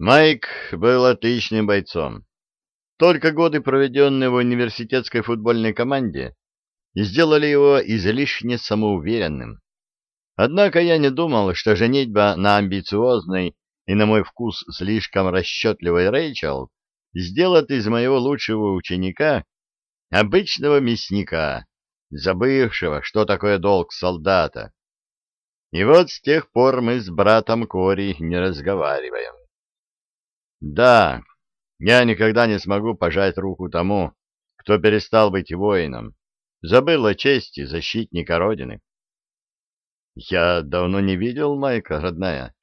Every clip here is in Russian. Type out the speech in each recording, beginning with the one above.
Майк был отличным бойцом. Только годы, проведенные в университетской футбольной команде, сделали его излишне самоуверенным. Однако я не думал, что женитьба на амбициозной и, на мой вкус, слишком расчетливой Рэйчел сделает из моего лучшего ученика обычного мясника, забывшего, что такое долг солдата. И вот с тех пор мы с братом Кори не разговариваем. Да, я никогда не смогу пожать руку тому, кто перестал быть воином, забыл о чести защитника Родины. Я давно не видел Майка, родная.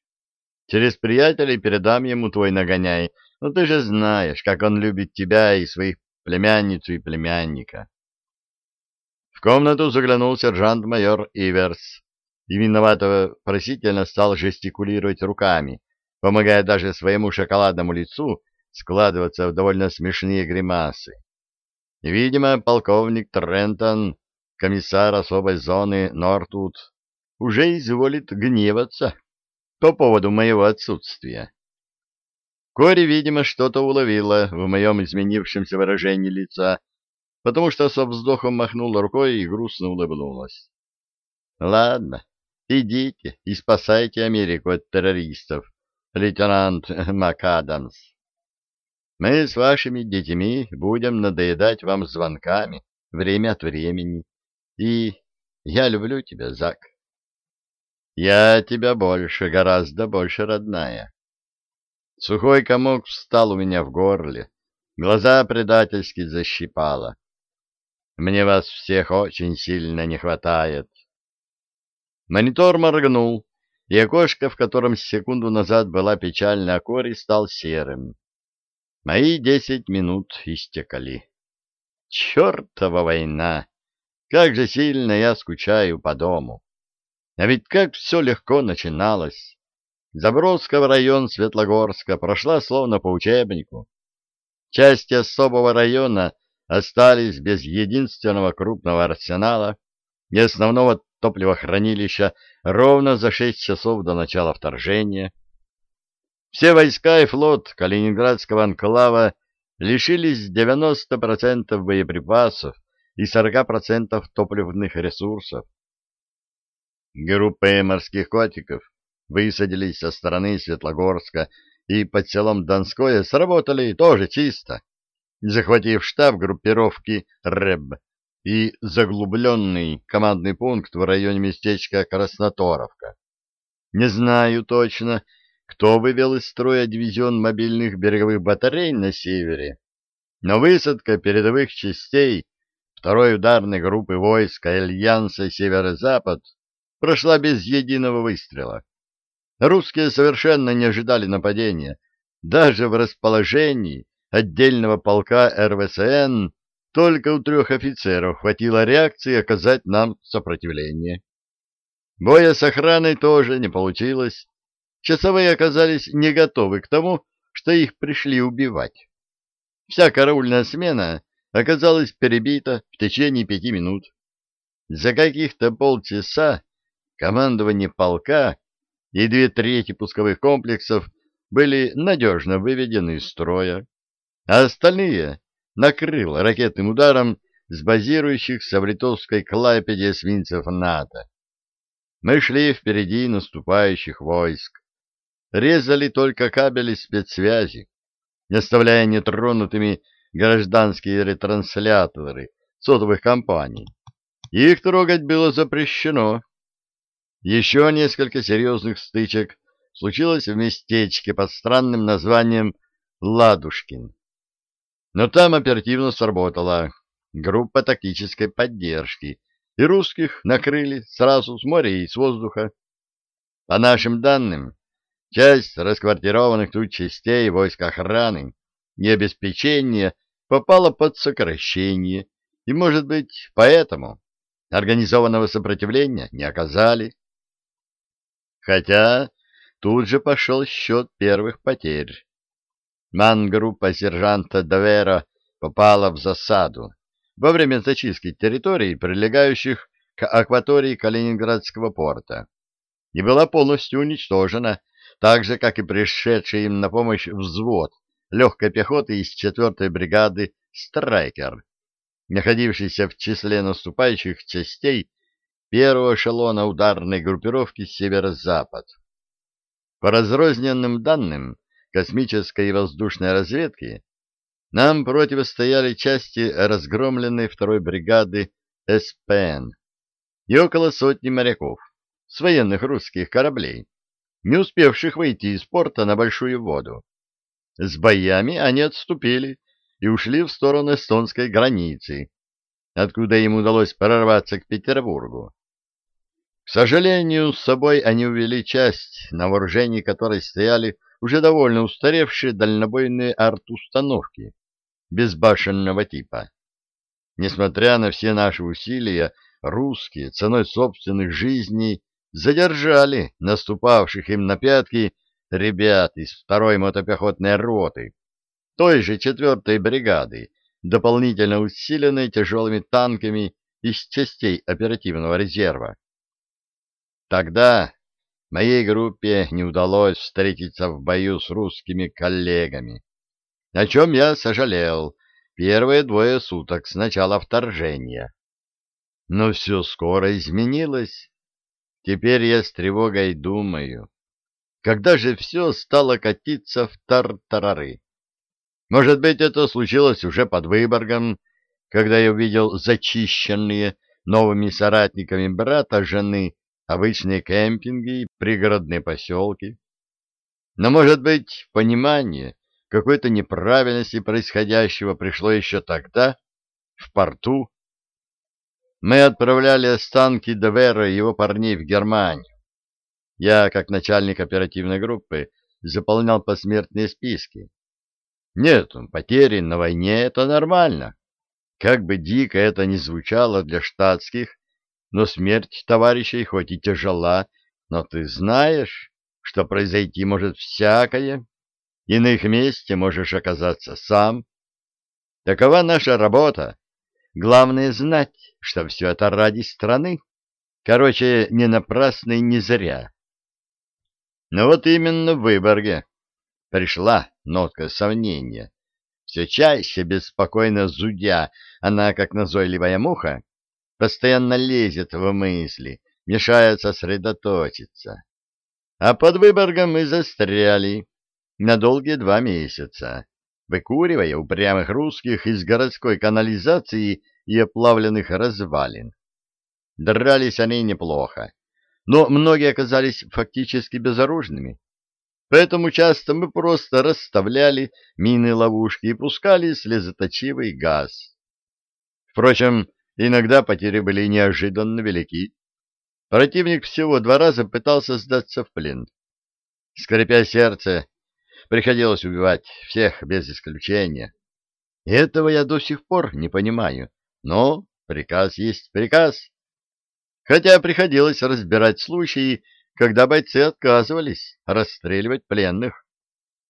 Через приятелей передам ему твой нагоняй, но ты же знаешь, как он любит тебя и своих племянницу и племянника. В комнату заглянул сержант-майор Иверс и виновато просительно стал жестикулировать руками, помогая даже своему шоколадному лицу складываться в довольно смешные гримасы. Видимо, полковник Трентон, комиссар особой зоны Нортут, уже изволит гневаться по поводу моего отсутствия. Кори, видимо, что-то уловила в моем изменившемся выражении лица, потому что со вздохом махнула рукой и грустно улыбнулась. — Ладно, идите и спасайте Америку от террористов, лейтенант МакАдамс. Мы с вашими детьми будем надоедать вам звонками время от времени. И я люблю тебя, Зак. Я тебя больше, гораздо больше, родная. Сухой комок встал у меня в горле, глаза предательски защипало. Мне вас всех очень сильно не хватает. Монитор моргнул, и окошко, в котором секунду назад была печальная кори, стал серым. Мои десять минут истекали. Чертова война! Как же сильно я скучаю по дому! А ведь как все легко начиналось! Заброска в район Светлогорска прошла словно по учебнику. Части особого района остались без единственного крупного арсенала и основного топливохранилища ровно за шесть часов до начала вторжения. Все войска и флот Калининградского анклава лишились 90% боеприпасов и 40% топливных ресурсов. Группы морских котиков высадились со стороны Светлогорска и под селом Донское сработали тоже чисто, захватив штаб группировки РЭБ и заглубленный командный пункт в районе местечка Красноторовка. Не знаю точно, кто вывел из строя дивизион мобильных береговых батарей на севере, но высадка передовых частей второй ударной группы войск Альянса Северо-Запад прошла без единого выстрела. Русские совершенно не ожидали нападения. Даже в расположении отдельного полка РВСН только у трех офицеров хватило реакции оказать нам сопротивление. Боя с охраной тоже не получилось. Часовые оказались не готовы к тому, что их пришли убивать. Вся караульная смена оказалась перебита в течение пяти минут. За каких-то полчаса командование полка и две трети пусковых комплексов были надежно выведены из строя, а остальные накрыл ракетным ударом с базирующихся в литовской Клайпеде эсминцев НАТО. Мы шли впереди наступающих войск, резали только кабели спецсвязи, не оставляя нетронутыми гражданские ретрансляторы сотовых компаний. Их трогать было запрещено. Еще несколько серьезных стычек случилось в местечке под странным названием Ладушкин. Но там оперативно сработала группа тактической поддержки, и русских накрыли сразу с моря и с воздуха. По нашим данным, часть расквартированных тут частей войск охраны и обеспечения попала под сокращение, и, может быть, поэтому организованного сопротивления не оказали. Хотя тут же пошел счет первых потерь. Ман-группа сержанта Довера попала в засаду. Во время зачистки территорий, прилегающих к акватории Калининградского порта, и была полностью уничтожена так же, как и пришедший им на помощь взвод легкой пехоты из 4-й бригады «Страйкер», находившийся в числе наступающих частей первого эшелона ударной группировки «Северо-Запад». По разрозненным данным космической и воздушной разведки, нам противостояли части разгромленной второй бригады СПН и около сотни моряков с военных русских кораблей, не успевших выйти из порта на большую воду. С боями они отступили и ушли в сторону эстонской границы, откуда им удалось прорваться к Петербургу. К сожалению, с собой они увели часть, на вооружении которой стояли уже довольно устаревшие дальнобойные арт-установки безбашенного типа. Несмотря на все наши усилия, русские ценой собственных жизней задержали наступавших им на пятки ребят из второй мотопехотной роты, той же четвертой бригады, дополнительно усиленной тяжелыми танками из частей оперативного резерва. Тогда моей группе не удалось встретиться в бою с русскими коллегами, о чем я сожалел первые двое суток с начала вторжения. Но все скоро изменилось. Теперь я с тревогой думаю, когда же все стало катиться в тартарары. Может быть, это случилось уже под Выборгом, когда я увидел зачищенные новыми соратниками брата жены обычные кемпинги и пригородные поселки. Но, может быть, понимание какой-то неправильности происходящего пришло еще тогда, в порту. Мы отправляли останки Девера и его парней в Германию. Я, как начальник оперативной группы, заполнял посмертные списки. Нет, потери на войне — это нормально. Как бы дико это ни звучало для штатских, но смерть товарищей хоть и тяжела, но ты знаешь, что произойти может всякое, и на их месте можешь оказаться сам. Такова наша работа. Главное знать, что все это ради страны. Короче, не напрасно и не зря. Но вот именно в Выборге пришла нотка сомнения. Все чаще, беспокойно зудя, она, как назойливая муха, постоянно лезет в мысли, мешает сосредоточиться. А под Выборгом мы застряли на долгие два месяца, выкуривая упрямых русских из городской канализации и оплавленных развалин. Дрались они неплохо, но многие оказались фактически безоружными. Поэтому часто мы просто расставляли мины-ловушки и пускали слезоточивый газ. Впрочем, Иногда потери были неожиданно велики. Противник всего два раза пытался сдаться в плен. Скрипя сердце, приходилось убивать всех без исключения. Этого я до сих пор не понимаю, но приказ есть приказ. Хотя приходилось разбирать случаи, когда бойцы отказывались расстреливать пленных.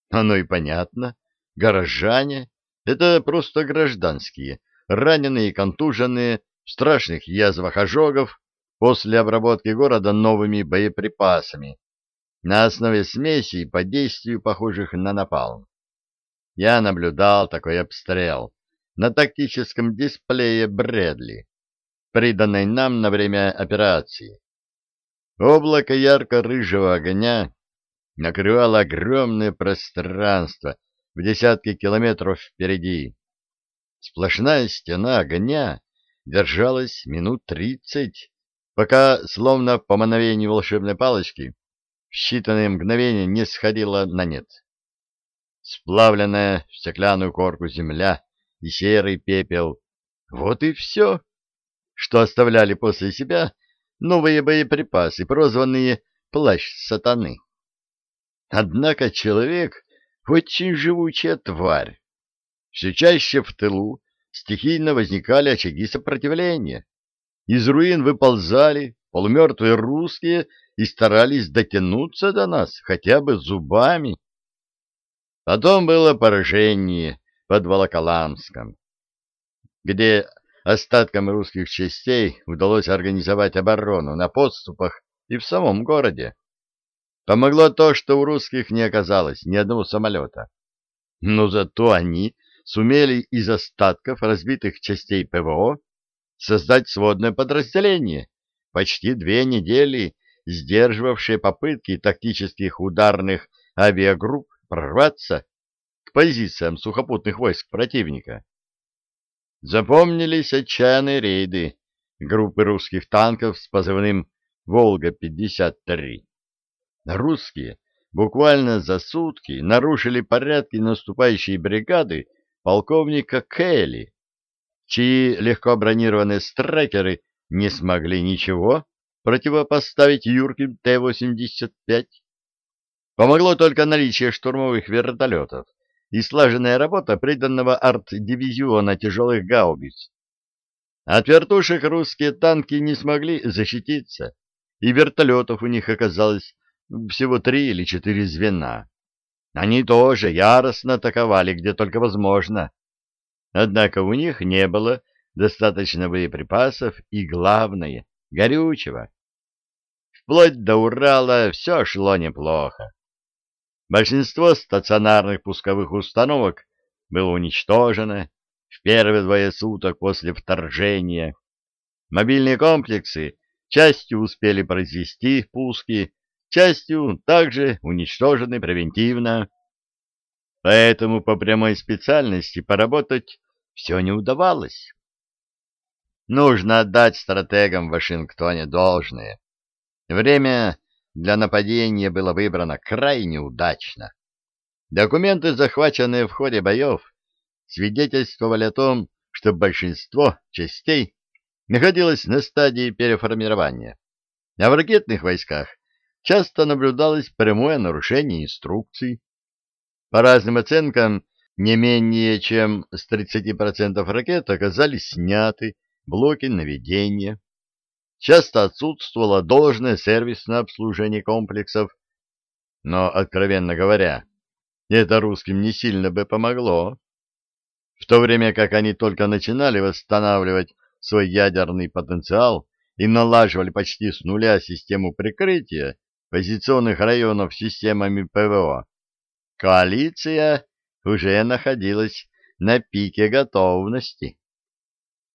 Оно и понятно. Горожане — это просто гражданские, раненые и контуженные, в страшных язвах ожогов после обработки города новыми боеприпасами на основе смесей по действию похожих на напалм. Я наблюдал такой обстрел на тактическом дисплее Брэдли, приданной нам на время операции. Облако ярко-рыжего огня накрывало огромное пространство в десятки километров впереди, Сплошная стена огня держалась минут тридцать, пока, словно по мановению волшебной палочки, в считанные мгновения не сходила на нет. Сплавленная в стеклянную корку земля и серый пепел — вот и все, что оставляли после себя новые боеприпасы, прозванные «плащ сатаны». Однако человек — очень живучая тварь все чаще в тылу стихийно возникали очаги сопротивления. Из руин выползали полумертвые русские и старались дотянуться до нас хотя бы зубами. Потом было поражение под Волоколамском, где остаткам русских частей удалось организовать оборону на подступах и в самом городе. Помогло то, что у русских не оказалось ни одного самолета. Но зато они сумели из остатков разбитых частей ПВО создать сводное подразделение, почти две недели сдерживавшее попытки тактических ударных авиагрупп прорваться к позициям сухопутных войск противника. Запомнились отчаянные рейды группы русских танков с позывным «Волга-53». Русские буквально за сутки нарушили порядки наступающей бригады полковника Келли, чьи легко бронированные страйкеры не смогли ничего противопоставить юрким Т-85. Помогло только наличие штурмовых вертолетов и слаженная работа приданного арт-дивизиона тяжелых гаубиц. От вертушек русские танки не смогли защититься, и вертолетов у них оказалось всего три или четыре звена. Они тоже яростно атаковали, где только возможно. Однако у них не было достаточно боеприпасов и, главное, горючего. Вплоть до Урала все шло неплохо. Большинство стационарных пусковых установок было уничтожено в первые двое суток после вторжения. Мобильные комплексы частью успели произвести пуски, частью также уничтожены превентивно. Поэтому по прямой специальности поработать все не удавалось. Нужно отдать стратегам в Вашингтоне должное. Время для нападения было выбрано крайне удачно. Документы, захваченные в ходе боев, свидетельствовали о том, что большинство частей находилось на стадии переформирования, а в ракетных войсках часто наблюдалось прямое нарушение инструкций. По разным оценкам, не менее чем с 30% ракет оказались сняты блоки наведения часто отсутствовало должное сервисное обслуживание комплексов, но, откровенно говоря, это русским не сильно бы помогло. В то время как они только начинали восстанавливать свой ядерный потенциал и налаживали почти с нуля систему прикрытия позиционных районов системами ПВО, коалиция уже находилась на пике готовности.